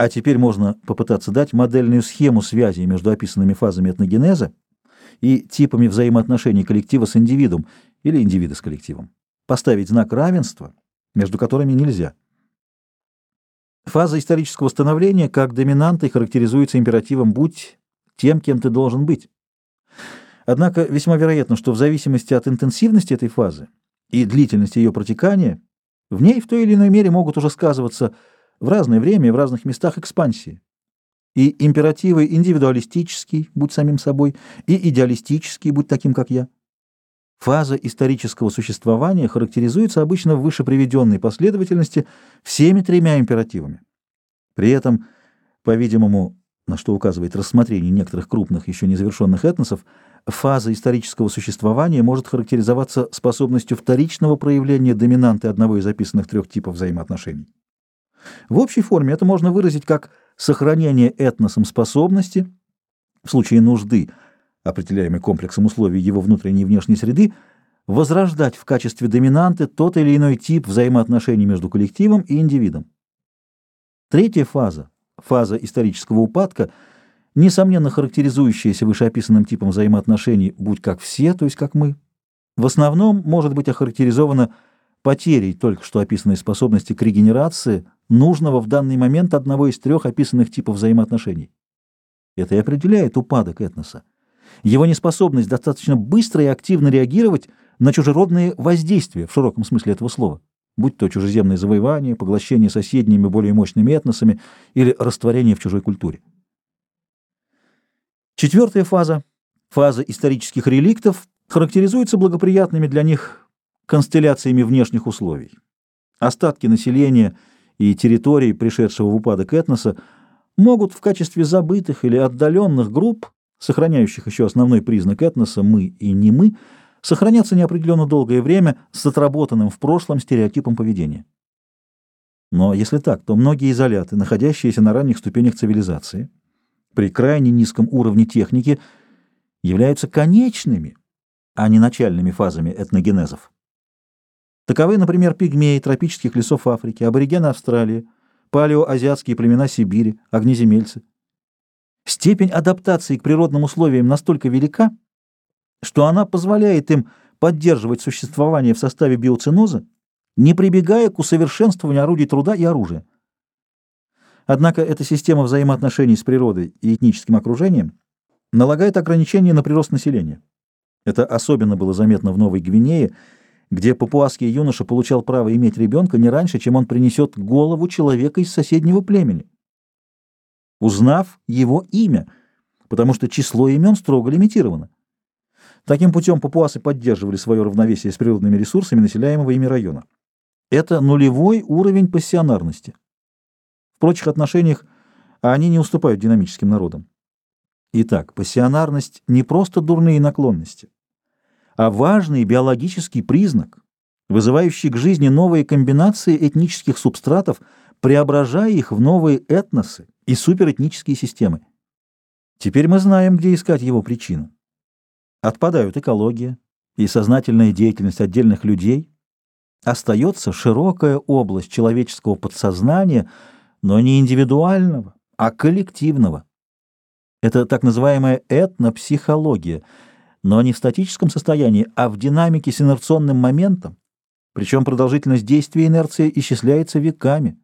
А теперь можно попытаться дать модельную схему связи между описанными фазами этногенеза и типами взаимоотношений коллектива с индивидуум или индивида с коллективом. Поставить знак равенства, между которыми нельзя. Фаза исторического становления как доминантой характеризуется императивом «будь тем, кем ты должен быть». Однако весьма вероятно, что в зависимости от интенсивности этой фазы и длительности ее протекания, в ней в той или иной мере могут уже сказываться в разное время и в разных местах экспансии. И императивы индивидуалистический, будь самим собой, и идеалистический, будь таким, как я. Фаза исторического существования характеризуется обычно в выше приведенной последовательности всеми тремя императивами. При этом, по-видимому, на что указывает рассмотрение некоторых крупных еще незавершенных этносов, фаза исторического существования может характеризоваться способностью вторичного проявления доминанты одного из описанных трех типов взаимоотношений. В общей форме это можно выразить как сохранение этносом способности в случае нужды, определяемой комплексом условий его внутренней и внешней среды, возрождать в качестве доминанты тот или иной тип взаимоотношений между коллективом и индивидом. Третья фаза, фаза исторического упадка, несомненно характеризующаяся вышеописанным типом взаимоотношений «будь как все», то есть как мы, в основном может быть охарактеризована потерей только что описанной способности к регенерации нужного в данный момент одного из трех описанных типов взаимоотношений. Это и определяет упадок этноса. Его неспособность достаточно быстро и активно реагировать на чужеродные воздействия в широком смысле этого слова, будь то чужеземное завоевание, поглощение соседними более мощными этносами или растворение в чужой культуре. Четвертая фаза, фаза исторических реликтов, характеризуется благоприятными для них констелляциями внешних условий. Остатки населения и территорий, пришедшего в упадок этноса, могут в качестве забытых или отдаленных групп, сохраняющих еще основной признак этноса «мы» и «не мы», сохраняться неопределенно долгое время с отработанным в прошлом стереотипом поведения. Но если так, то многие изоляты, находящиеся на ранних ступенях цивилизации, при крайне низком уровне техники, являются конечными, а не начальными фазами этногенезов. Таковы, например, пигмеи тропических лесов Африки, аборигены Австралии, палеоазиатские племена Сибири, огнеземельцы. Степень адаптации к природным условиям настолько велика, что она позволяет им поддерживать существование в составе биоценоза, не прибегая к усовершенствованию орудий труда и оружия. Однако эта система взаимоотношений с природой и этническим окружением налагает ограничения на прирост населения. Это особенно было заметно в Новой Гвинее – где папуасский юноша получал право иметь ребенка не раньше, чем он принесет голову человека из соседнего племени, узнав его имя, потому что число имен строго лимитировано. Таким путем папуасы поддерживали свое равновесие с природными ресурсами населяемого ими района. Это нулевой уровень пассионарности. В прочих отношениях они не уступают динамическим народам. Итак, пассионарность не просто дурные наклонности а важный биологический признак, вызывающий к жизни новые комбинации этнических субстратов, преображая их в новые этносы и суперэтнические системы. Теперь мы знаем, где искать его причину. Отпадают экология и сознательная деятельность отдельных людей, остается широкая область человеческого подсознания, но не индивидуального, а коллективного. Это так называемая этнопсихология – но не в статическом состоянии, а в динамике с инерционным моментом, причем продолжительность действия инерции исчисляется веками.